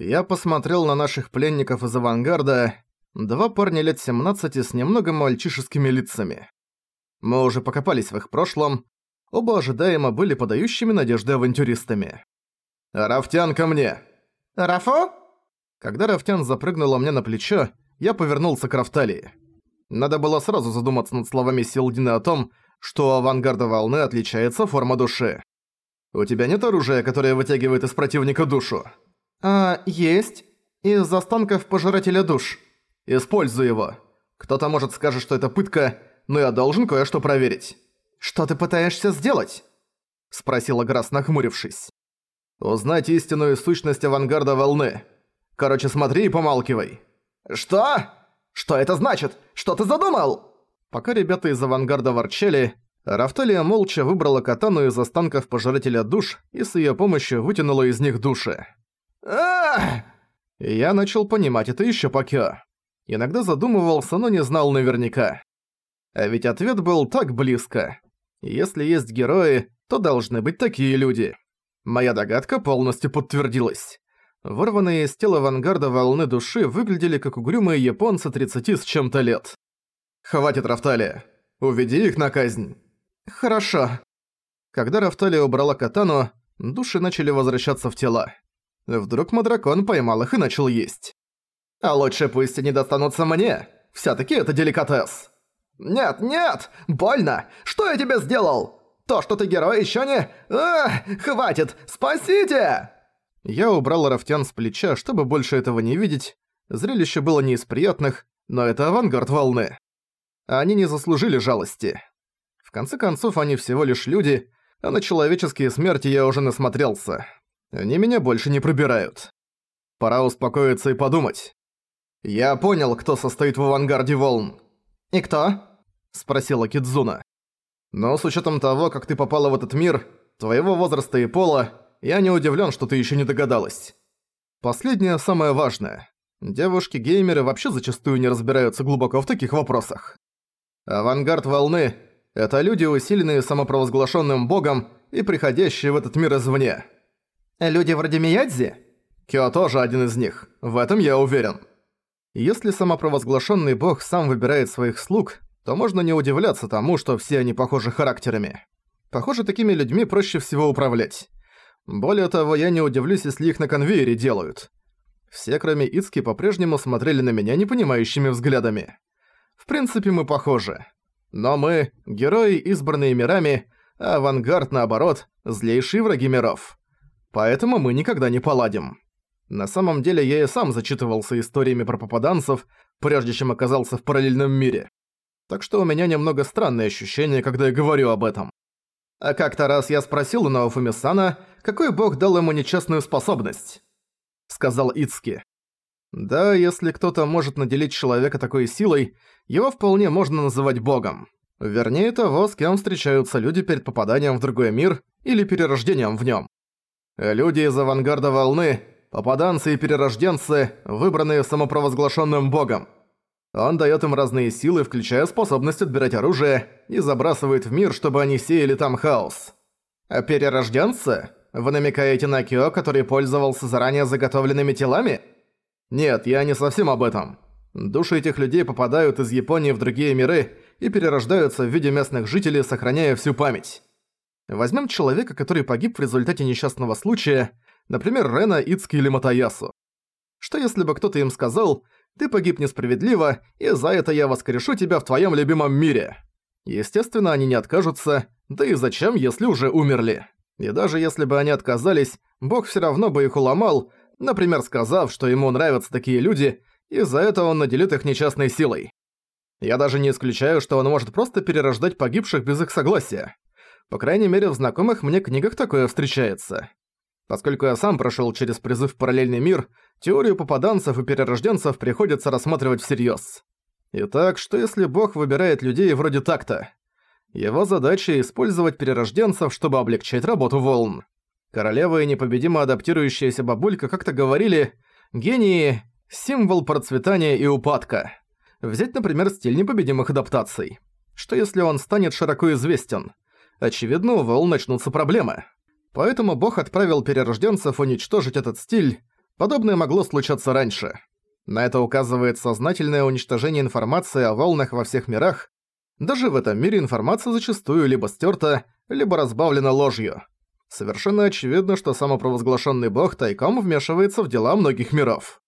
Я посмотрел на наших пленников из авангарда, два парня лет 17 с немного мальчишескими лицами. Мы уже покопались в их прошлом, оба ожидаемо были подающими надежды авантюристами. «Рафтян, ко мне!» «Рафо?» Когда Рафтян запрыгнула мне на плечо, я повернулся к Рафталии. Надо было сразу задуматься над словами Силдина о том, что у авангарда волны отличается форма души. «У тебя нет оружия, которое вытягивает из противника душу?» «А, есть. Из останков пожирателя душ». «Используй его. Кто-то может скажет, что это пытка, но я должен кое-что проверить». «Что ты пытаешься сделать?» Спросила Грасс, нахмурившись. «Узнать истинную сущность авангарда волны. Короче, смотри и помалкивай». «Что? Что это значит? Что ты задумал?» Пока ребята из авангарда ворчали, Рафталия молча выбрала катану из останков пожирателя душ и с её помощью вытянула из них души. Я начал понимать это ещё пока. Иногда задумывался, но не знал наверняка. А ведь ответ был так близко. Если есть герои, то должны быть такие люди. Моя догадка полностью подтвердилась. Вырванные из тела авангарда волны души выглядели как угрюмые японцы 30 с чем-то лет. «Хватит, Рафталия. Уведи их на казнь». «Хорошо». Когда Рафталия убрала катану, души начали возвращаться в тела. Вдруг Мадракон поймал их и начал есть. «А лучше пусть они достанутся мне. Всё-таки это деликатес». «Нет, нет! Больно! Что я тебе сделал? То, что ты герой, ещё не... Ах, хватит! Спасите!» Я убрал Рафтян с плеча, чтобы больше этого не видеть. Зрелище было не из приятных, но это авангард волны. Они не заслужили жалости. В конце концов, они всего лишь люди, а на человеческие смерти я уже насмотрелся. Они меня больше не пробирают. Пора успокоиться и подумать. Я понял, кто состоит в авангарде волн. «И кто?» – спросила Кидзуна. «Но с учетом того, как ты попала в этот мир, твоего возраста и пола, я не удивлен, что ты еще не догадалась. Последнее самое важное. Девушки-геймеры вообще зачастую не разбираются глубоко в таких вопросах. Авангард волны – это люди, усиленные самопровозглашенным богом и приходящие в этот мир извне. Люди вроде Миядзи? Кё тоже один из них, в этом я уверен. Если самопровозглашенный бог сам выбирает своих слуг, то можно не удивляться тому, что все они похожи характерами. Похоже, такими людьми проще всего управлять. Более того, я не удивлюсь, если их на конвейере делают. Все, кроме Ицки, по-прежнему смотрели на меня непонимающими взглядами. В принципе, мы похожи. Но мы — герои, избранные мирами, а авангард, наоборот, злейшие враги миров. Поэтому мы никогда не поладим. На самом деле, я и сам зачитывался историями про попаданцев, прежде чем оказался в параллельном мире. Так что у меня немного странное ощущение, когда я говорю об этом. А как-то раз я спросил у Наофумисана, какой бог дал ему нечестную способность? Сказал Ицки. Да, если кто-то может наделить человека такой силой, его вполне можно называть богом. Вернее того, с кем встречаются люди перед попаданием в другой мир или перерождением в нем. Люди из авангарда волны, попаданцы и перерожденцы, выбранные самопровозглашенным богом. Он дает им разные силы, включая способность отбирать оружие, и забрасывает в мир, чтобы они сеяли там хаос. А перерожденцы? Вы намекаете на Кио, который пользовался заранее заготовленными телами? Нет, я не совсем об этом. Души этих людей попадают из Японии в другие миры и перерождаются в виде местных жителей, сохраняя всю память. Возьмем человека, который погиб в результате несчастного случая, например, Рена, Ицки или Матаясу. Что если бы кто-то им сказал ты погиб несправедливо, и за это я воскрешу тебя в твоем любимом мире. Естественно, они не откажутся, да и зачем, если уже умерли. И даже если бы они отказались, Бог все равно бы их уломал, например, сказав, что ему нравятся такие люди, и за это он наделит их нечестной силой. Я даже не исключаю, что он может просто перерождать погибших без их согласия. По крайней мере, в знакомых мне книгах такое встречается. Поскольку я сам прошел через призыв в параллельный мир, теорию попаданцев и перерожденцев приходится рассматривать всерьез. Итак, что если Бог выбирает людей вроде так-то? Его задача – использовать перерожденцев, чтобы облегчать работу волн. Королева и непобедимо адаптирующаяся бабулька как-то говорили «гении – символ процветания и упадка». Взять, например, стиль непобедимых адаптаций. Что если он станет широко известен? Очевидно, у волн начнутся проблемы. Поэтому бог отправил перерожденцев уничтожить этот стиль, Подобное могло случаться раньше. На это указывает сознательное уничтожение информации о волнах во всех мирах. Даже в этом мире информация зачастую либо стерта, либо разбавлена ложью. Совершенно очевидно, что самопровозглашенный бог тайком вмешивается в дела многих миров.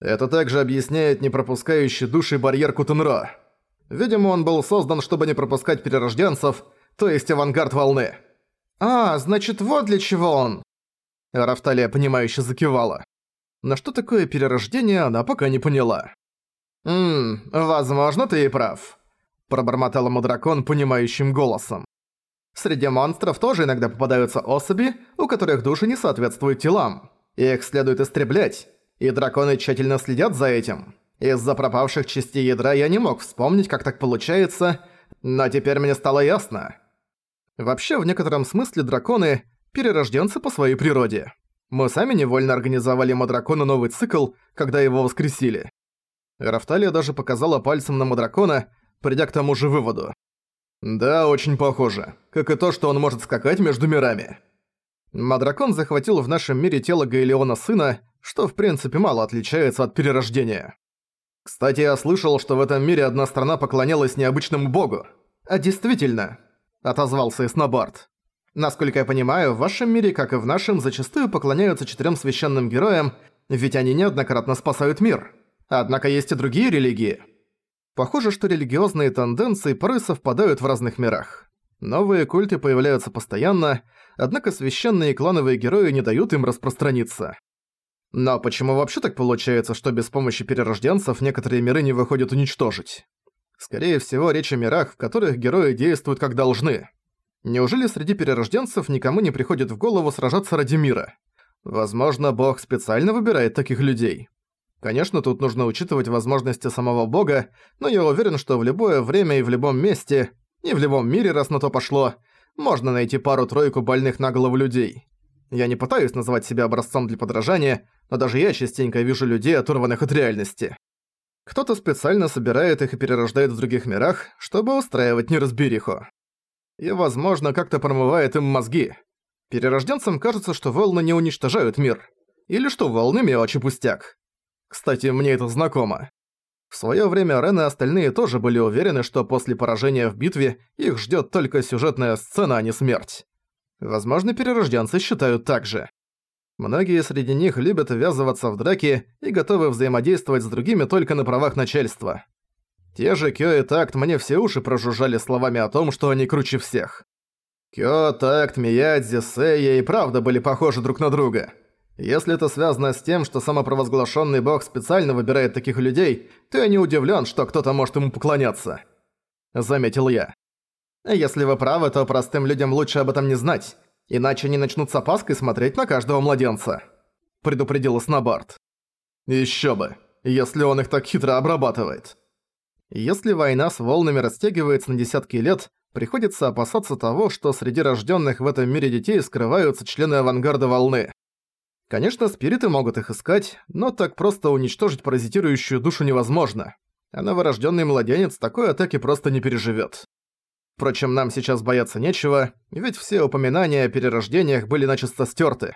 Это также объясняет непропускающий души барьер Кутенро. Видимо, он был создан, чтобы не пропускать перерожденцев, то есть авангард волны. «А, значит, вот для чего он!» Рафталия, понимающе закивала. На что такое перерождение, она пока не поняла. «Ммм, возможно, ты и прав», – пробормотала Мудракон понимающим голосом. «Среди монстров тоже иногда попадаются особи, у которых души не соответствуют телам. Их следует истреблять, и драконы тщательно следят за этим. Из-за пропавших частей ядра я не мог вспомнить, как так получается, но теперь мне стало ясно. Вообще, в некотором смысле драконы – перерожденцы по своей природе. Мы сами невольно организовали Мадракону новый цикл, когда его воскресили. Рафталия даже показала пальцем на Мадракона, придя к тому же выводу. Да, очень похоже. Как и то, что он может скакать между мирами. Мадракон захватил в нашем мире тело Гаэлеона сына, что в принципе мало отличается от перерождения. Кстати, я слышал, что в этом мире одна страна поклонялась необычному богу. А действительно, отозвался Эснобард. Насколько я понимаю, в вашем мире, как и в нашем, зачастую поклоняются четырем священным героям, ведь они неоднократно спасают мир. Однако есть и другие религии. Похоже, что религиозные тенденции порой совпадают в разных мирах. Новые культы появляются постоянно, однако священные клановые герои не дают им распространиться. Но почему вообще так получается, что без помощи перерожденцев некоторые миры не выходят уничтожить? Скорее всего, речь о мирах, в которых герои действуют как должны. Неужели среди перерожденцев никому не приходит в голову сражаться ради мира? Возможно, бог специально выбирает таких людей. Конечно, тут нужно учитывать возможности самого бога, но я уверен, что в любое время и в любом месте, и в любом мире, раз на то пошло, можно найти пару-тройку больных на голову людей. Я не пытаюсь называть себя образцом для подражания, но даже я частенько вижу людей, оторванных от реальности. Кто-то специально собирает их и перерождает в других мирах, чтобы устраивать неразбериху и, возможно, как-то промывает им мозги. Перерожденцам кажется, что волны не уничтожают мир. Или что волны мелочи пустяк. Кстати, мне это знакомо. В своё время Рен и остальные тоже были уверены, что после поражения в битве их ждёт только сюжетная сцена, а не смерть. Возможно, перерожденцы считают так же. Многие среди них любят ввязываться в драки и готовы взаимодействовать с другими только на правах начальства. Те же Кё и Такт мне все уши прожужжали словами о том, что они круче всех. Кё, Такт, Миядзи, Сэйя и правда были похожи друг на друга. Если это связано с тем, что самопровозглашенный бог специально выбирает таких людей, то я не удивлен, что кто-то может ему поклоняться. Заметил я. Если вы правы, то простым людям лучше об этом не знать, иначе они начнут с опаской смотреть на каждого младенца. Предупредил Снобард. Еще бы, если он их так хитро обрабатывает. Если война с волнами растягивается на десятки лет, приходится опасаться того, что среди рожденных в этом мире детей скрываются члены авангарда волны. Конечно, спириты могут их искать, но так просто уничтожить паразитирующую душу невозможно. А новорожденный младенец такой атаки просто не переживет. Впрочем, нам сейчас бояться нечего, ведь все упоминания о перерождениях были начисто стерты.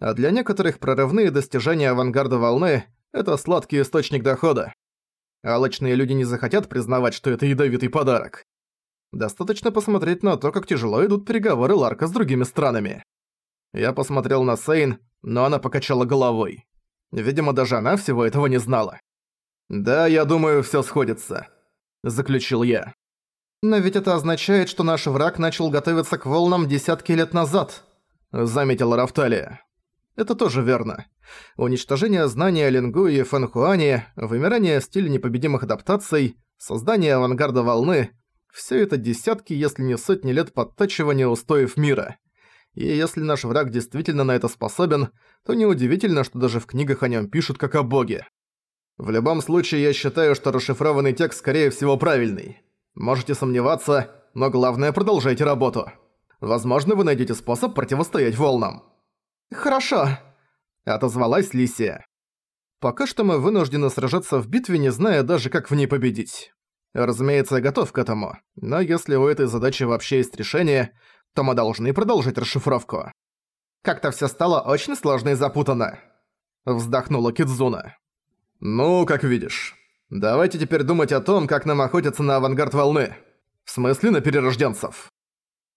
А для некоторых прорывные достижения авангарда волны – это сладкий источник дохода. Алочные люди не захотят признавать, что это ядовитый подарок. Достаточно посмотреть на то, как тяжело идут переговоры Ларка с другими странами. Я посмотрел на Сейн, но она покачала головой. Видимо, даже она всего этого не знала. «Да, я думаю, всё сходится», — заключил я. «Но ведь это означает, что наш враг начал готовиться к волнам десятки лет назад», — заметила Рафталия. Это тоже верно. Уничтожение знания Лингу и Фэнхуане, вымирание стиля непобедимых адаптаций, создание авангарда волны – все это десятки, если не сотни лет подтачивания устоев мира. И если наш враг действительно на это способен, то неудивительно, что даже в книгах о нем пишут как о боге. В любом случае, я считаю, что расшифрованный текст скорее всего правильный. Можете сомневаться, но главное продолжайте работу. Возможно, вы найдете способ противостоять волнам. «Хорошо», — отозвалась Лисия. «Пока что мы вынуждены сражаться в битве, не зная даже, как в ней победить. Разумеется, я готов к этому, но если у этой задачи вообще есть решение, то мы должны продолжить расшифровку. Как-то всё стало очень сложно и запутанно». вздохнула Кидзуна. «Ну, как видишь. Давайте теперь думать о том, как нам охотиться на авангард волны. В смысле, на перерожденцев».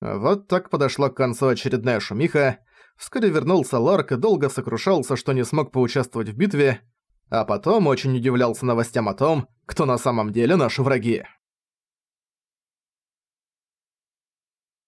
Вот так подошла к концу очередная шумиха. Вскоре вернулся Ларк и долго сокрушался, что не смог поучаствовать в битве, а потом очень удивлялся новостям о том, кто на самом деле наши враги.